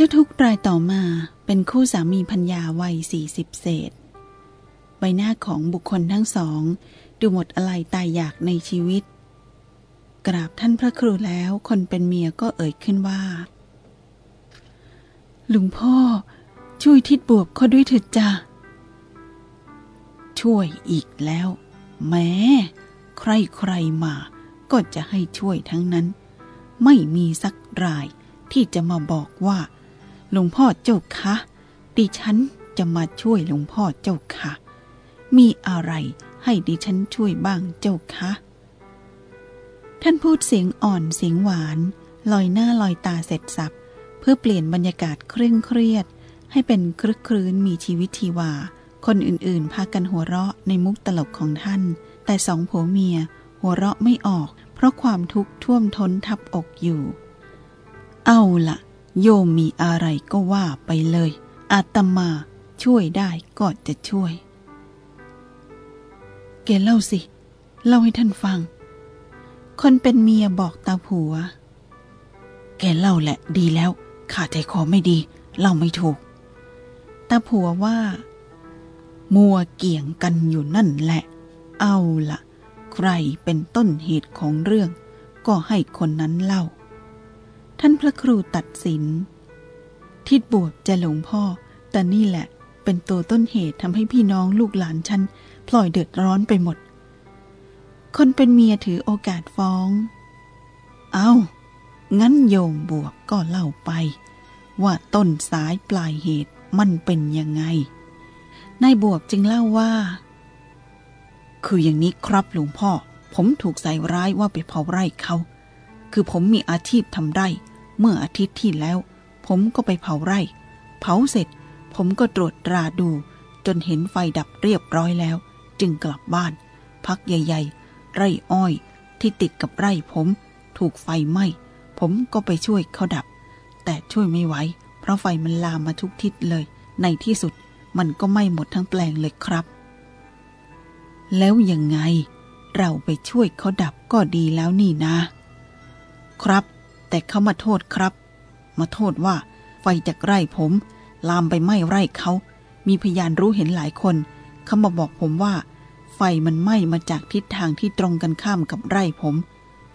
จ้าทุกรายต่อมาเป็นคู่สามีพัญญาวัยสี่สิบเศษ ใบหน้าของบุคคลทั้งสอง ดูหมดอะไรตายอยากในชีวิต กราบท่านพระครูแล้วคนเป็นเมียก็เอ่ยขึ้นว่า ลุงพ่อ ช่วยทิดบวบเขาด้วยเถิดจ้าช่วยอีกแล้ว แม้ ใครใครมา ก็จะให้ช่วยทั้งนั้น ไม่มีสักรายที่จะมาบอกว่า หลวงพ่อเจ้าคะดิฉันจะมาช่วยหลวงพ่อเจ้าค่ะ มีอะไรให้ดิฉันช่วยบ้างเจ้าคะท่านพูดเสียงอ่อนเสียงหวาน ลอยหน้าลอยตาเสร็จสับเพื่อเปลี่ยนบรรยากาศเคร่งเครียด ให้เป็นคลึกครื้นมีชีวิตชีวา คนอื่นๆ พากันหัวเราะในมุกตลกของท่าน แต่สองผัวเมีย หัวเราะไม่ออก เพราะความทุกข์ท่วมท้นทับอกอยู่ เอาละ โยมมีอะไรก็ว่าไปเลย อาตมาช่วยได้ก็จะช่วย แกเล่าสิ เล่าให้ท่านฟัง คนเป็นเมียบอกตาผัว แกเล่าแหละดีแล้วข้าใจคอไม่ดี เล่าไม่ถูก ตาผัวว่า มัวเกี่ยงกันอยู่นั่นแหละ เอาละใครเป็นต้นเหตุของเรื่อง ก็ให้คนนั้นเล่า ท่านพระครูตัดสิน ทิดบวบจะหลงพ่อ แต่นี่แหละเป็นตัวต้นเหตุทำให้พี่น้องลูกหลานฉันพลอยเดือดร้อนไปหมด คนเป็นเมียถือโอกาสฟ้อง เอา้า งั้นโยมบวบก็เล่าไป ว่าต้นสายปลายเหตุมันเป็นยังไง นายบวบจึงเล่าว่า คืออย่างนี้ครับหลวงพ่อ ผมถูกใส่ร้ายว่าไปเผาไร่เขา คือผมมีอาชีพทำไร่ เมื่ออาทิตย์ที่แล้ว ผมก็ไปเผาไร่ เผาเสร็จ ผมก็ตรวจตราดู จนเห็นไฟดับเรียบร้อยแล้ว จึงกลับบ้าน พักใหญ่ๆ ไร่อ้อยที่ติดกับไร่ผม ถูกไฟไหม้ ผมก็ไปช่วยเขาดับ แต่ช่วยไม่ไหว เพราะไฟมันลามมาทุกทิศเลย ในที่สุดมันก็ไหม้หมดทั้งแปลงเลยครับ แล้วยังไง เราไปช่วยเขาดับก็ดีแล้วนี่นะ ครับ แต่เขามาโทษครับ มาโทษว่า ไฟจากไร่ผม ลามไปไหม้ไร่เขา มีพยานรู้เห็นหลายคน เขามาบอกผมว่า ไฟมันไหม้มาจากทิศทางที่ตรงกันข้ามกับไร่ผม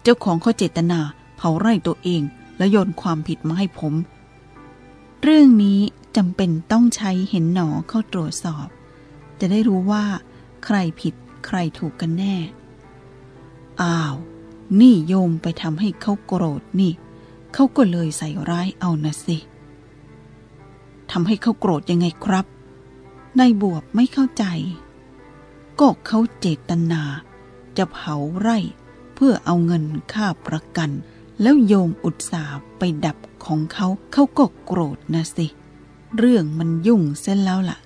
เจ้าของเขาเจตนาเผาไร่ตัวเองแล้วโยนความผิดมาให้ผม เรื่องนี้จำเป็นต้องใช้เห็นหนอเข้าตรวจสอบ จะได้รู้ว่า ใครผิดใครถูกกันแน่ อ้าว นี่โยมไปทำให้เขาโกรธนี่ เขาก็เลยใส่ร้ายเอานะสิทำให้เขาโกรธยังไงครับนายบวบไม่เข้าใจ ก็เขาเจตนา จะเผาไร่เพื่อเอาเงินค่าประกัน แล้วโยมอุตสาห์ไปดับของเขาเขาก็โกรธนะสิ เรื่องมันยุ่งเส้นแล้วล่ะ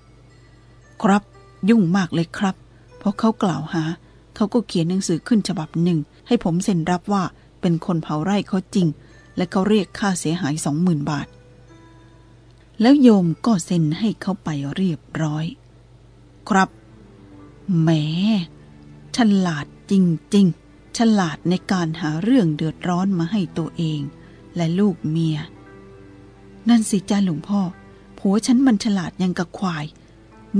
ครับยุ่งมากเลยครับ เพราะเขากล่าวหา เขาก็เขียนหนังสือขึ้นฉบับหนึ่ง ให้ผมเซ็นรับว่าเป็นคนเผาไร่เขาจริง และเขาเรียกค่าเสียหายสองหมื่นบาท แล้วโยมก็เซ็นให้เขาไปเรียบร้อย ครับแหมฉลาดจริง ๆ ฉลาดในการหาเรื่องเดือดร้อนมาให้ตัวเอง และลูกเมีย นั่นสิจ้าหลวงพ่อผัวฉันมันฉลาดยังกับควาย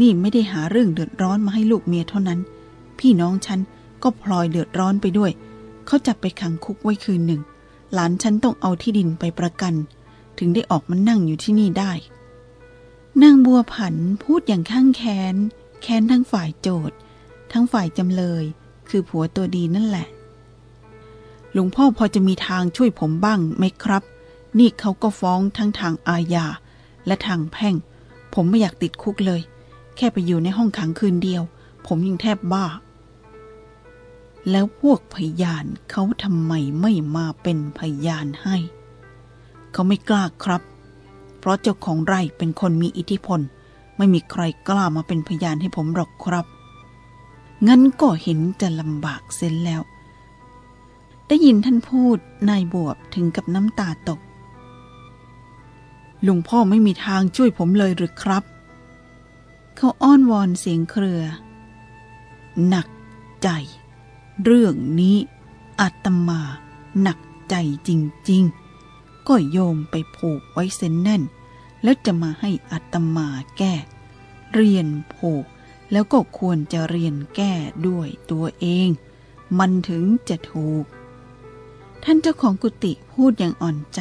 นี่ไม่ได้หาเรื่องเดือดร้อนมาให้ลูกเมียเท่านั้น พี่น้องฉันก็พลอยเดือดร้อนไปด้วย เขาจับไปขังคุกไว้คืนหนึ่ง หลานฉันต้องเอาที่ดินไปประกัน ถึงได้ออกมานั่งอยู่ที่นี่ได้ นางบัวผันพูดอย่างข้างแค้น แค้นทั้งฝ่ายโจทย์ ทั้งฝ่ายจำเลย คือผัวตัวดีนั่นแหละ หลวงพ่อพอจะมีทางช่วยผมบ้างไหมครับ นี่เขาก็ฟ้องทั้งทางอาญาและทางแพ่ง ผมไม่อยากติดคุกเลย แค่ไปอยู่ในห้องขังคืนเดียว ผมยังแทบบ้า แล้วพวกพยานเขาทำไมไม่มาเป็นพยานให้ เขาไม่กล้าครับ เพราะเจ้าของไร่เป็นคนมีอิทธิพล ไม่มีใครกล้ามาเป็นพยานให้ผมหรอกครับ งั้นก็เห็นจะลำบากเส้นแล้ว ได้ยินท่านพูดนายบวบถึงกับน้ำตาตก ลุงพ่อไม่มีทางช่วยผมเลยหรือครับ เขาอ้อนวอนเสียงเครือ หนักใจ เรื่องนี้อาตมาหนักใจจริงๆ ก็โยมไปผูกไว้เส้นแน่น แล้วจะมาให้อัตมาแก้ เรียนผูกแล้วก็ควรจะเรียนแก้ด้วยตัวเอง มันถึงจะถูก ท่านเจ้าของกุฏิพูดอย่างอ่อนใจ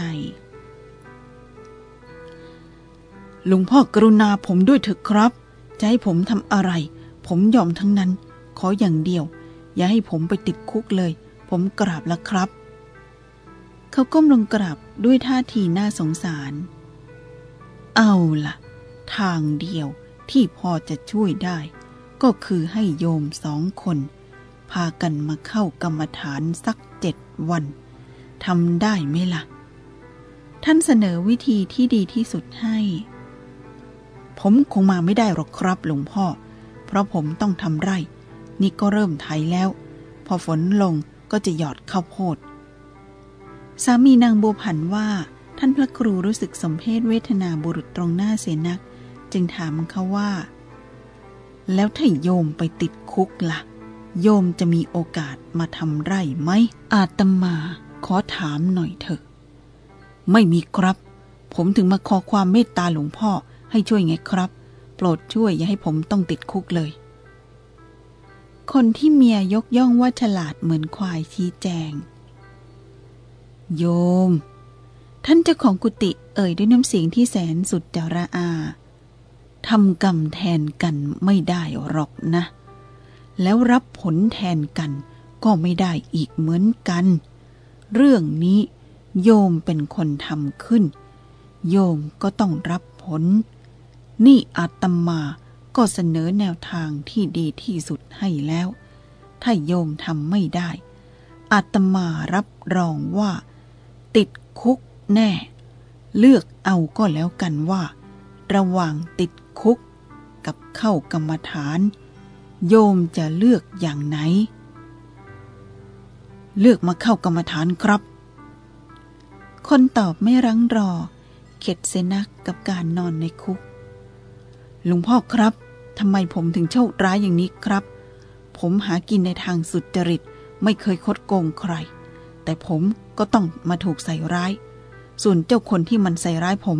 ลุงพ่อกรุณาผมด้วยเถอะครับ จะให้ผมทำอะไร ผมยอมทั้งนั้น ขออย่างเดียว อย่าให้ผมไปติดคุกเลย ผมกราบแล้วครับ เขาก้มลงกราบด้วยท่าทีน่าสงสาร เอาละ่ะ ทางเดียวที่พอจะช่วยได้ ก็คือให้โยมสองคน พากันมาเข้ากรรมฐานสักเจ็ดวันทำได้ไหมละ่ะ ท่านเสนอวิธีที่ดีที่สุดให้ ผมคงมาไม่ได้หรอกครับหลวงพ่อ เพราะผมต้องทำไร่ นี่ก็เริ่มไถแล้ว พอฝนลงก็จะหยอดข้าวโพด สามีนางบัวผันว่า ท่านพระครูรู้สึกสมเพศเวทนาบุรุษตรงหน้าเสนัก จึงถามเขาว่า แล้วถ้าโยมไปติดคุกละ่ะ โยมจะมีโอกาสมาทำไร่ไหม อาตมาขอถามหน่อยเถอะ ไม่มีครับ ผมถึงมาขอความเมตตาหลวงพ่อให้ช่วยไงครับ โปรดช่วยอย่าให้ผมต้องติดคุกเลย คนที่เมียยกย่องว่าฉลาดเหมือนควายชี้แจง โยม ท่านเจ้าของกุฏิเอ่ยด้วยน้ำเสียงที่แสนสุดจาระอาทำกรรมแทนกันไม่ได้หรอกนะ แล้วรับผลแทนกันก็ไม่ได้อีกเหมือนกัน เรื่องนี้โยมเป็นคนทำขึ้น โยมก็ต้องรับผล นี่อาตมา ก็เสนอแนวทางที่ดีที่สุดให้แล้ว ถ้าโยมทำไม่ได้ อาตมารับรองว่า ติดคุกแน่ เลือกเอาก็แล้วกันว่า ระหว่างติดคุกกับเข้ากรรมฐาน โยมจะเลือกอย่างไหน เลือกมาเข้ากรรมฐานครับ คนตอบไม่รั้งรอ เข็ดเสนักกับการนอนในคุกลวงพ่อครับ ทำไมผมถึงโชคร้ายอย่างนี้ครับ ผมหากินในทางสุดจริต ไม่เคยคดโกงใคร แต่ผมก็ต้องมาถูกใส่ร้าย ส่วนเจ้าคนที่มันใส่ร้ายผม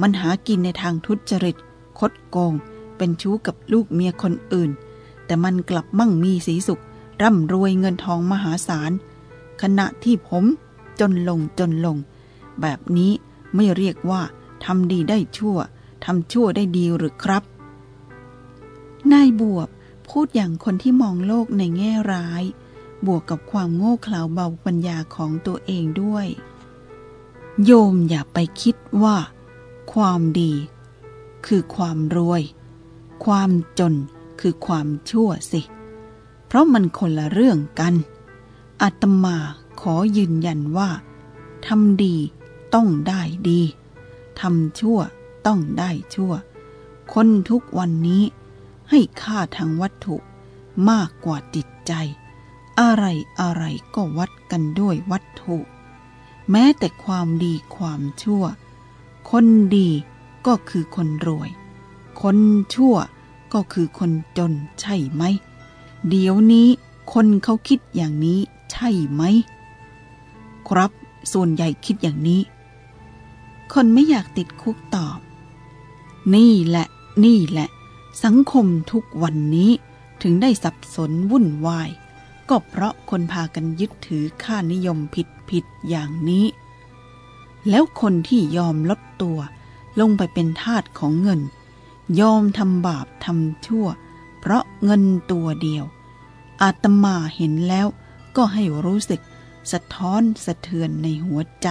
มันหากินในทางทุจริต คดโกง เป็นชู้กับลูกเมียคนอื่น แต่มันกลับมั่งมีสีสุข ร่ำรวยเงินทองมหาศาล ขณะที่ผมจนลงจนลง แบบนี้ไม่เรียกว่าทำดีได้ชั่วทำชั่วได้ดีหรือครับ นายบวบพูดอย่างคนที่มองโลกในแง่ร้าย บวกกับความโง่เขลาเบาปัญญาของตัวเองด้วย โยมอย่าไปคิดว่า ความดี คือความรวย ความจนคือความชั่วสิ เพราะมันคนละเรื่องกัน อาตมาขอยืนยันว่าทำดีต้องได้ดีทำชั่วต้องได้ชั่ว คนทุกวันนี้ ให้ค่าทางวัตถุมากกว่าจิตใจ อะไรอะไรก็วัดกันด้วยวัตถุ แม้แต่ความดีความชั่ว คนดีก็คือคนรวย คนชั่วก็คือคนจนใช่ไหม เดี๋ยวนี้คนเขาคิดอย่างนี้ใช่ไหม ครับส่วนใหญ่คิดอย่างนี้ คนไม่อยากติดคุกตอบ นี่แหละ นี่แหละ สังคมทุกวันนี้ถึงได้สับสนวุ่นวาย ก็เพราะคนพากันยึดถือค่านิยมผิดผิดอย่างนี้ แล้วคนที่ยอมลดตัวลงไปเป็นทาสของเงิน ยอมทำบาปทำชั่ว เพราะเงินตัวเดียว อาตมาเห็นแล้วก็ให้รู้สึกสะท้อนสะเทือนในหัวใจ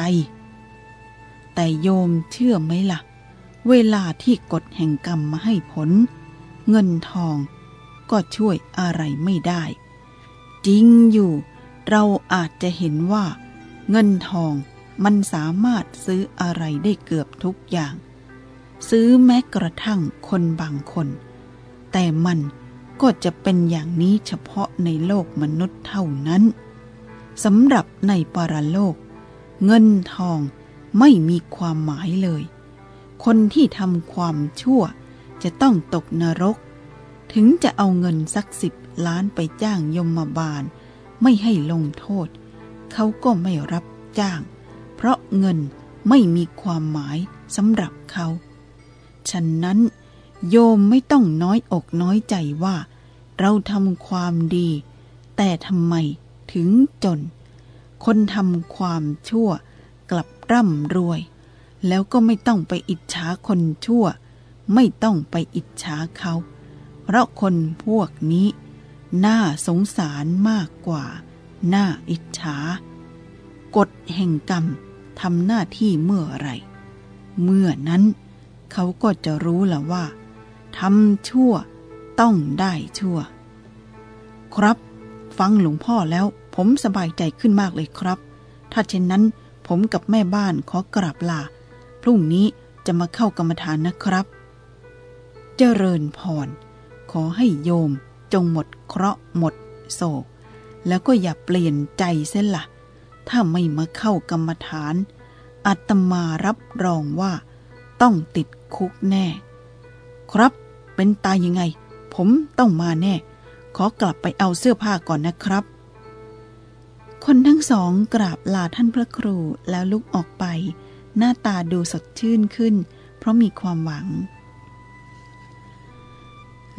แต่โยมเชื่อไหมละ่ะ เวลาที่กฎแห่งกรรมมาให้ผล เงินทองก็ช่วยอะไรไม่ได้ จริงอยู่ เราอาจจะเห็นว่า เงินทองมันสามารถซื้ออะไรได้เกือบทุกอย่าง ซื้อแม้กระทั่งคนบางคน แต่มันก็จะเป็นอย่างนี้เฉพาะในโลกมนุษย์เท่านั้นสำหรับในปรโลก เงินทองไม่มีความหมายเลย คนที่ทำความชั่ว จะต้องตกนรก ถึงจะเอาเงินสักสิบล้านไปจ้างยมมาบาล ไม่ให้ลงโทษ เขาก็ไม่รับจ้าง เพราะเงินไม่มีความหมายสำหรับเขาฉะนั้น โยมไม่ต้องน้อยอกน้อยใจว่า เราทำความดี แต่ทำไมถึงจน คนทำความชั่วกลับร่ำรวย แล้วก็ไม่ต้องไปอิจฉาคนชั่ว ไม่ต้องไปอิจฉาเขา เพราะคนพวกนี้น่าสงสารมากกว่า น่าอิจฉากฎแห่งกรรมทำหน้าที่เมื่อไร เมื่อนั้นเขาก็จะรู้ล้วว่าทำชั่วต้องได้ชั่ว ครับ ฟังหลวงพ่อแล้วผมสบายใจขึ้นมากเลยครับ ถ้าเช่นนั้นผมกับแม่บ้านขอกราบลา พรุ่งนี้จะมาเข้ากรรมฐานนะครับ เจริญพร ขอให้โยมจงหมดเคราะห์หมดโศก แล้วก็อย่าเปลี่ยนใจเส้นละ่ะ ถ้าไม่มาเข้ากรรมฐานอาตมารับรองว่า ต้องติดคุกแน่ ครับเป็นตายยังไง ผมต้องมาแน่ ขอกลับไปเอาเสื้อผ้าก่อนนะครับ คนทั้งสองกราบลาท่านพระครูแล้วลุกออกไป หน้าตาดูสดชื่นขึ้น เพราะมีความหวัง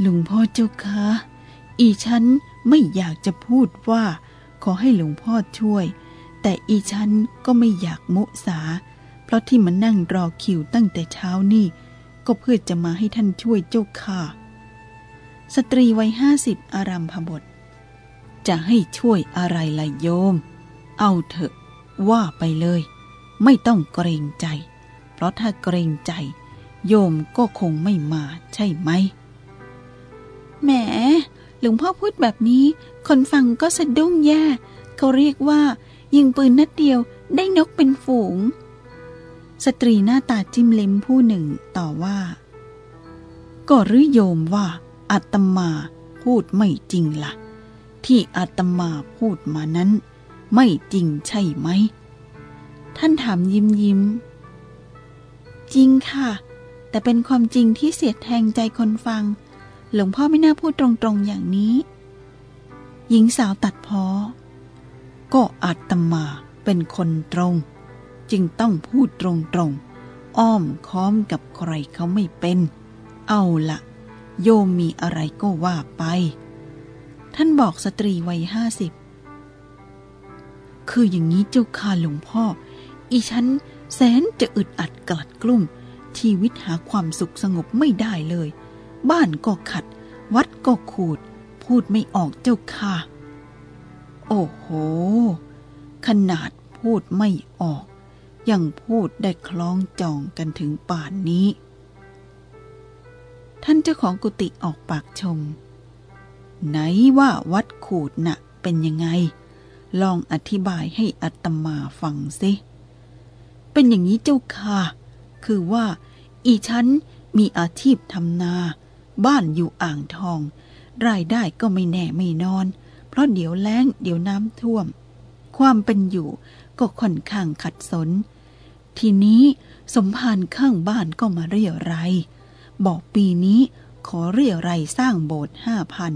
หลวงพ่อเจ้าคะอีฉันไม่อยากจะพูดว่า ขอให้หลวงพ่อช่วย แต่อีฉันก็ไม่อยากมุสา เพราะที่มานั่งรอคิวตั้งแต่เช้านี่ ก็เพื่อจะมาให้ท่านช่วยเจ้าค่ะ สตรีวัยห้าสิบอารัมพบท จะให้ช่วยอะไรล่ะโยม เอาเถอะ ว่าไปเลย ไม่ต้องเกรงใจ เพราะถ้าเกรงใจ โยมก็คงไม่มาใช่ไหม แหม หลวงพ่อพูดแบบนี้ คนฟังก็สะดุ้งแย่ เขาเรียกว่า ยิงปืนนัดเดียวได้นกเป็นฝูง สตรีหน้าตาจิ้มเล็มผู้หนึ่งต่อว่า ก็รือโยมว่าอาตมาพูดไม่จริงละ่ะ ที่อาตมาพูดมานั้น ไม่จริงใช่ไหม ท่านถามยิ้มยิ้ม จริงค่ะ แต่เป็นความจริงที่เสียดแทงใจคนฟัง หลวงพ่อไม่น่าพูดตรงๆอย่างนี้ หญิงสาวตัดพอ ก็อาตมาเป็นคนตรง จึงต้องพูดตรงๆ อ้อมค้อมกับใครเขาไม่เป็น เอาละโยมมีอะไรก็ว่าไป ท่านบอกสตรีวัยห้าสิบคืออย่างนี้เจ้าค่ะหลวงพ่อ อีฉันแสนจะอึดอัดกลัดกลุ่ม ชีวิตหาความสุขสงบไม่ได้เลย บ้านก็ขัด วัดก็ขูด พูดไม่ออกเจ้าค่ะ โอ้โห ขนาดพูดไม่ออก ยังพูดได้คล้องจองกันถึงป่านนี้ ท่านเจ้าของกุฏิออกปากชม ไหนว่าวัดขูดน่ะเป็นยังไง ลองอธิบายให้อัตมาฟังสิ เป็นอย่างนี้เจ้าค่ะ คือว่า อีฉันมีอาชีพทำนา บ้านอยู่อ่างทอง รายได้ก็ไม่แน่ไม่นอน เพราะเดี๋ยวแล้งเดี๋ยวน้ำท่วม ความเป็นอยู่ก็ค่อนข้างขัดสน ทีนี้สมภารข้างบ้านก็มาเรียไรยบอกปีนี้ขอเรียไรยสร้างโบสถ์ห้าพัน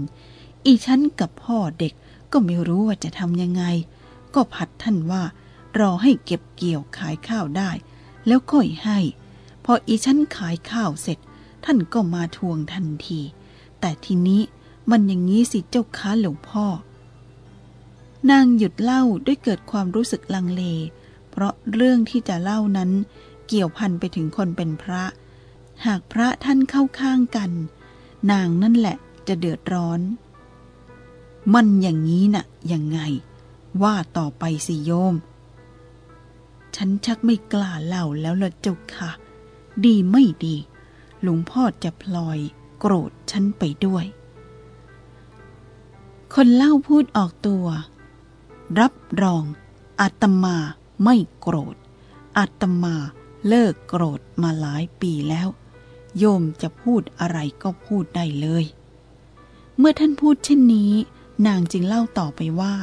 อีฉันกับพ่อเด็กก็ไม่รู้ว่าจะทำยังไง ก็ผัดท่านว่ารอให้เก็บเกี่ยวขายข้าวได้ แล้วค่อยให้ พออีฉันขายข้าวเสร็จ ท่านก็มาทวงทันที แต่ทีนี้มันอย่างนี้สิเจ้าค้าหลวงพ่อ นางหยุดเล่าด้วยเกิดความรู้สึกลังเล เพราะเรื่องที่จะเล่านั้นเกี่ยวพันไปถึงคนเป็นพระ หากพระท่านเข้าข้างกัน นางนั่นแหละจะเดือดร้อน มันอย่างนี้น่ะยังไง ว่าต่อไปสิโยม ฉันชักไม่กล้าเล่าแล้วละเจ้าค่ะ ดีไม่ดี หลวงพ่อจะพลอยโกรธฉันไปด้วย คนเล่าพูดออกตัว รับรองอาตมาไม่โกรธอาตมาเลิกโกรธมาหลายปีแล้ว โยมจะพูดอะไรก็พูดได้เลย เมื่อท่านพูดเช่นนี้ นางจึงเล่าต่อไปว่า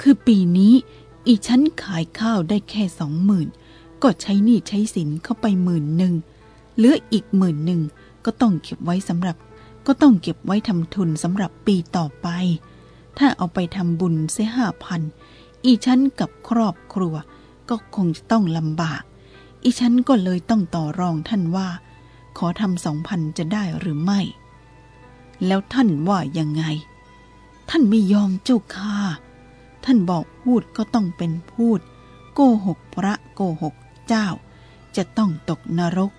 คือปีนี้อีฉันขายข้าวได้แค่สองหมื่น ก็ใช้หนี้ใช้สินเข้าไปหมื่นหนึ่งเหลืออีกหมื่นหนึ่งก็ต้องเก็บไว้สำหรับ ก็ต้องเก็บไว้ทำทุนสำหรับปีต่อไป ถ้าเอาไปทำบุญเสียห้าพันอีฉันกับครอบครัว ก็คงจะต้องลำบาก อีฉันก็เลยต้องต่อรองท่านว่า ขอทำสองพันจะได้หรือไม่ แล้วท่านว่ายังไง ท่านไม่ยอมเจ้าค่ะท่านบอกพูดก็ต้องเป็นพูด โกหกพระโกหก เจ้า จะต้องตกนรก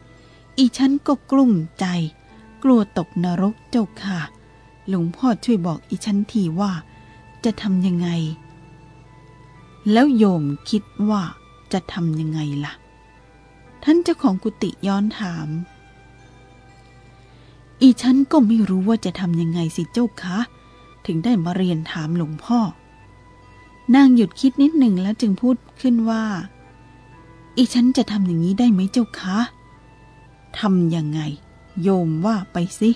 อีฉันก็กลุ้มใจ กลัวตกนรกเจ้าค่ะ หลวงพ่อช่วยบอกอีฉันทีว่า จะทำยังไง แล้วโยมคิดว่าจะทำยังไงล่ะ ท่านเจ้าของกุฏิย้อนถาม อีฉันก็ไม่รู้ว่าจะทำยังไงสิเจ้าคะถึงได้มาเรียนถามหลวงพ่อ นางหยุดคิดนิดหนึ่งแล้วจึงพูดขึ้นว่า อีฉันจะทำอย่างนี้ได้ไหมเจ้าคะทำยังไง โยมว่าไปสิ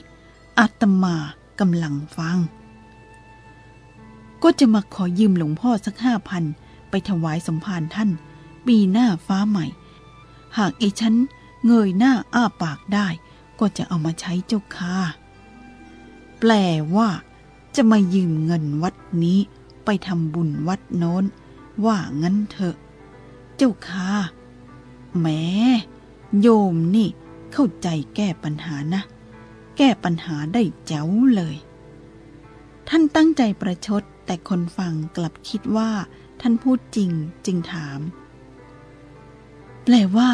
อาตมากำลังฟัง ก็จะมาขอยืมหลวงพ่อสักห้าพันไปถวายสมภารท่าน ปีหน้าฟ้าใหม่ หากอีฉันเงยหน้าอ้าปากได้ ก็จะเอามาใช้เจ้าค่ะ แปลว่า จะมายืมเงินวัดนี้ไปทำบุญวัดโน้น ว่างั้นเถอะ เจ้าค่ะ แหมโยมนี่เข้าใจแก้ปัญหานะ แก้ปัญหาได้แจ๋วเลย ท่านตั้งใจประชด แต่คนฟังกลับคิดว่า ท่านพูดจริงจึงถาม แปลว่า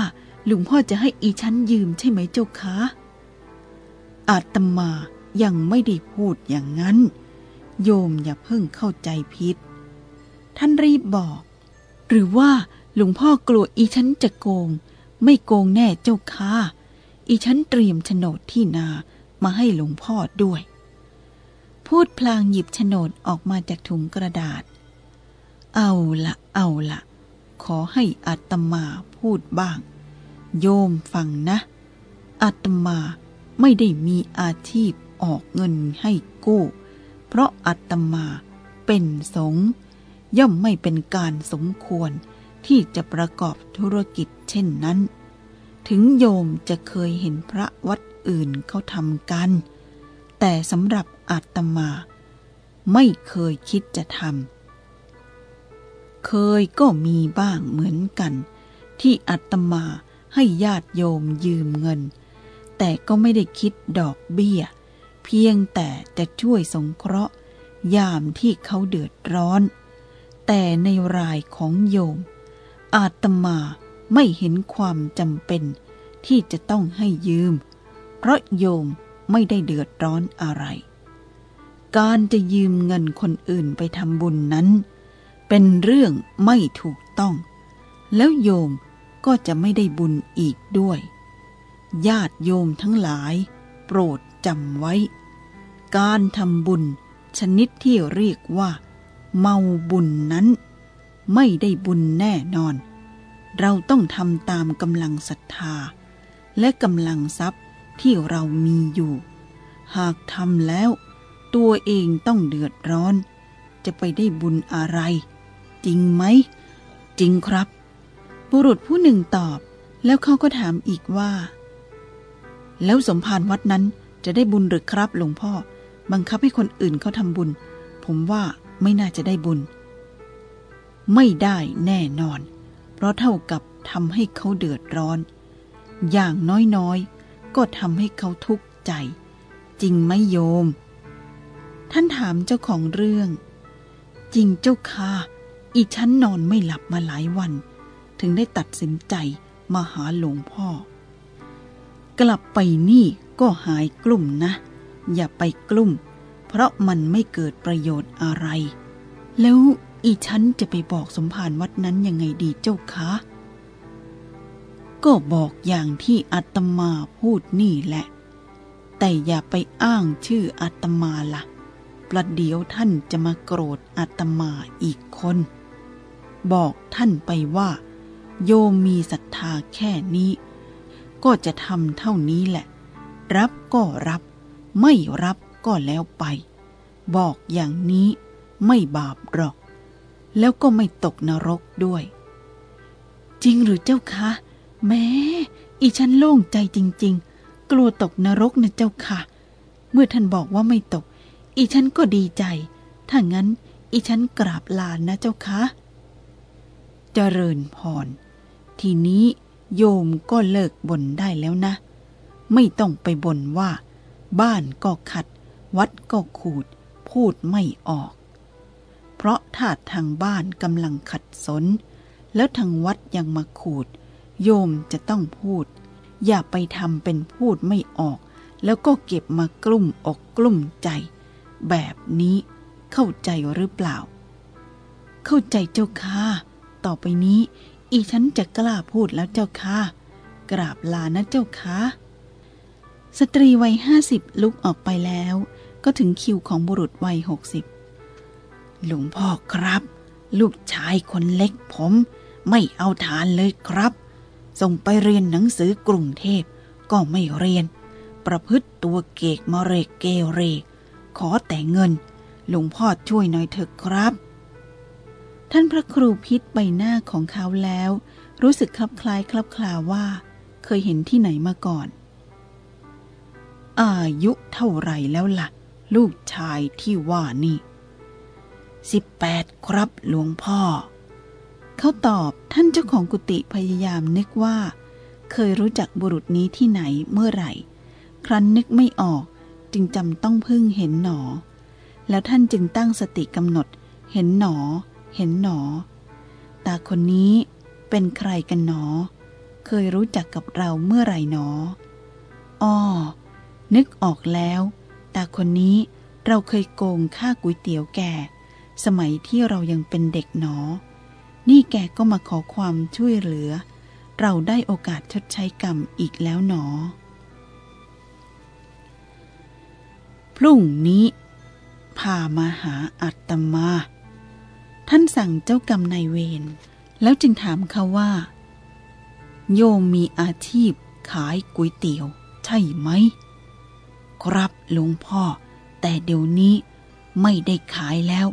หลวงพ่อจะให้อีชั้นยืมใช่ไหมเจ้าคะอาตมายังไม่ได้พูดอย่างนั้น โยมอย่าเพิ่งเข้าใจผิด ท่านรีบบอก หรือว่า หลวงพ่อกลัวอีชั้นจะโกง ไม่โกงแน่เจ้าค่ะ อีชั้นเตรียมโฉนดที่นามาให้หลวงพ่อด้วย พูดพลางหยิบโฉนดออกมาจากถุงกระดาษ เอาละเอาละขอให้อาตมาพูดบ้าง โยมฟังนะอาตมาไม่ได้มีอาชีพออกเงินให้กู้ เพราะอาตมาเป็นสงย่อมไม่เป็นการสมควร ที่จะประกอบธุรกิจเช่นนั้น ถึงโยมจะเคยเห็นพระวัดอื่นเขาทำกัน แต่สำหรับอาตมา ไม่เคยคิดจะทำ เคยก็มีบ้างเหมือนกัน ที่อาตมาให้ญาติโยมยืมเงิน แต่ก็ไม่ได้คิดดอกเบี้ย เพียงแต่จะช่วยสงเคราะห์ยามที่เขาเดือดร้อน แต่ในรายของโยม อาตมาไม่เห็นความจำเป็น ที่จะต้องให้ยืม เพราะโยมไม่ได้เดือดร้อนอะไร การจะยืมเงินคนอื่นไปทำบุญนั้น เป็นเรื่องไม่ถูกต้อง แล้วโยมก็จะไม่ได้บุญอีกด้วย ญาติโยมทั้งหลาย โปรดจำไว้ การทำบุญชนิดที่เรียกว่า เมาบุญนั้น ไม่ได้บุญแน่นอน เราต้องทำตามกำลังศรัทธา และกำลังทรัพย์ที่เรามีอยู่ หากทำแล้ว ตัวเองต้องเดือดร้อน จะไปได้บุญอะไร จริงไหม จริงครับ บุรุษผู้หนึ่งตอบ แล้วเขาก็ถามอีกว่า แล้วสมภารวัดนั้นจะได้บุญหรือครับหลวงพ่อ บังคับให้คนอื่นเขาทำบุญ ผมว่าไม่น่าจะได้บุญ ไม่ได้แน่นอน เพราะเท่ากับทำให้เขาเดือดร้อน อย่างน้อยๆ ก็ทำให้เขาทุกข์ใจ จริงไหมโยม ท่านถามเจ้าของเรื่อง จริงเจ้าค่ะ อีฉันนอนไม่หลับมาหลายวัน ถึงได้ตัดสินใจมาหาหลวงพ่อ กลับไปนี่ก็หายกลุ่มนะ อย่าไปกลุ่ม เพราะมันไม่เกิดประโยชน์อะไร แล้ว อีฉันจะไปบอกสมภารวัดนั้นยังไงดีเจ้าคะ ก็บอกอย่างที่อาตมาพูดนี่แหละ แต่อย่าไปอ้างชื่ออาตมาละ่ะ ประเดี๋ยวท่านจะมาโกรธอาตมาอีกคน บอกท่านไปว่า โยมมีศรัทธาแค่นี้ ก็จะทำเท่านี้แหละ รับก็รับ ไม่รับก็แล้วไป บอกอย่างนี้ไม่บาปหรอก แล้วก็ไม่ตกนรกด้วย จริงหรือเจ้าคะแม้อีฉันโล่งใจจริง ๆ กลัวตกนรกนะเจ้าค่ะ เมื่อท่านบอกว่าไม่ตก อีฉันก็ดีใจ ถ้างั้น อีฉันกราบลานนะเจ้าคะเจริญพร ทีนี้โยมก็เลิกบ่นได้แล้วนะ ไม่ต้องไปบ่นว่า บ้านก็ขัด วัดก็ขูด พูดไม่ออก เพราะถ้าทางบ้านกำลังขัดสน แล้วทางวัดยังมาขูด โยมจะต้องพูด อย่าไปทำเป็นพูดไม่ออก แล้วก็เก็บมากลุ่มอกกลุ่มใจ แบบนี้เข้าใจหรือเปล่า เข้าใจเจ้าค่ะ ต่อไปนี้ อีฉันจะกล้าพูดแล้วเจ้าค่ะ กราบลานะเจ้าค่ะสตรีวัยห้าสิบลุกออกไปแล้ว ก็ถึงคิวของบุรุษวัยหกสิบ หลวงพ่อครับ ลูกชายคนเล็กผม ไม่เอาทานเลยครับ ส่งไปเรียนหนังสือกรุงเทพก็ไม่เรียน ประพฤติตัวเกกมะเรกเกเร ขอแต่เงิน หลวงพ่อช่วยหน่อยเถอะครับ ท่านพระครูพิษใบหน้าของเขาแล้ว รู้สึกคลับคล้ายคลับคลาว่า เคยเห็นที่ไหนมาก่อน อายุเท่าไหร่แล้วละ่ะ ลูกชายที่ว่านี่ สิบแปดครับหลวงพ่อ เขาตอบท่านเจ้าของกุฏิพยายามนึกว่า เคยรู้จักบุรุษนี้ที่ไหนเมื่อไหร่ ครั้นนึกไม่ออกจึงจำต้องพึ่งเห็นหนอ แล้วท่านจึงตั้งสติกำหนด เห็นหนอ เห็นหนอ ตาคนนี้เป็นใครกันหนอ เคยรู้จักกับเราเมื่อไหร่หนออ้อนึกออกแล้ว ตาคนนี้เราเคยโกงค่าก๋วยเตี๋ยวแก สมัยที่เรายังเป็นเด็กหนอ นี่แกก็มาขอความช่วยเหลือ เราได้โอกาสชดใช้กรรมอีกแล้วหนอ พรุ่งนี้พามาหาอัตมา ท่านสั่งเจ้ากรรมนายเวร แล้วจึงถามเขาว่า โยมมีอาชีพขายก๋วยเตี๋ยว ใช่ไหม ครับหลวงพ่อ แต่เดี๋ยวนี้ไม่ได้ขายแล้ว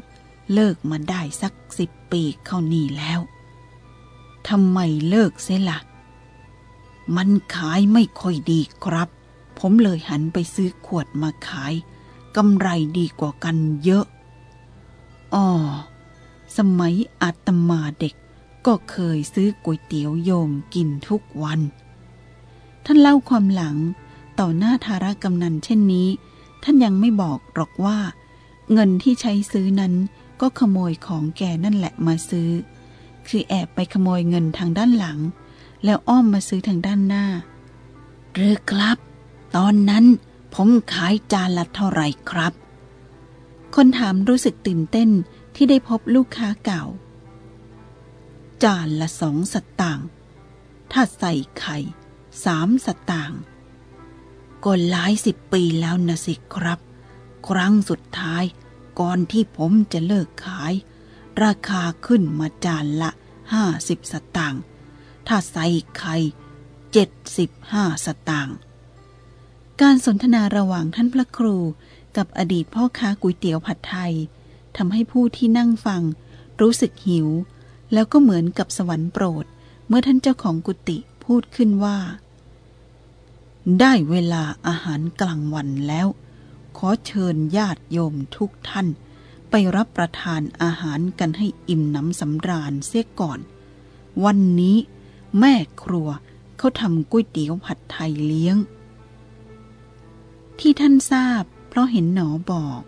เลิกมาได้สักสิบปีเข้านี่แล้วทำไมเลิกเสียละ่ะ มันขายไม่ค่อยดีครับ ผมเลยหันไปซื้อขวดมาขายกำไรดีกว่ากันเยอะอ๋อสมัยอาตมาเด็กก็เคยซื้อก๋วยเตี๋ยวโยมกินทุกวัน ท่านเล่าความหลังต่อหน้าธารกำนันเช่นนี้ ท่านยังไม่บอกหรอกว่า เงินที่ใช้ซื้อนั้น ก็ขโมยของแกนั่นแหละมาซื้อ คือแอบไปขโมยเงินทางด้านหลัง แล้วอ้อมมาซื้อทางด้านหน้า หรือครับ ตอนนั้นผมขายจานละเท่าไหร่ครับ คนถามรู้สึกตื่นเต้นที่ได้พบลูกค้าเก่า จานละสองสตางค์ ถ้าใส่ไข่สามสตางค์ก็หลายสิบปีแล้วนะสิครับ ครั้งสุดท้าย ก่อนที่ผมจะเลิกขาย ราคาขึ้นมาจานละห้าสิบสตางค์ ถ้าใส่ไข่เจ็ดสิบห้าสตางค์ การสนทนาระหว่างท่านพระครูกับอดีตพ่อค้าก๋วยเตี๋ยวผัดไทยทำให้ผู้ที่นั่งฟัง รู้สึกหิว แล้วก็เหมือนกับสวรรค์โปรด เมื่อท่านเจ้าของกุฏิพูดขึ้นว่า ได้เวลาอาหารกลางวันแล้ว ขอเชิญญาติโยมทุกท่าน ไปรับประทานอาหารกันให้อิ่มน้ำสำราญเสียก่อน วันนี้แม่ครัวเขาทำก๋วยเตี๋ยวผัดไทยเลี้ยง ที่ท่านทราบเพราะเห็นหนอบอก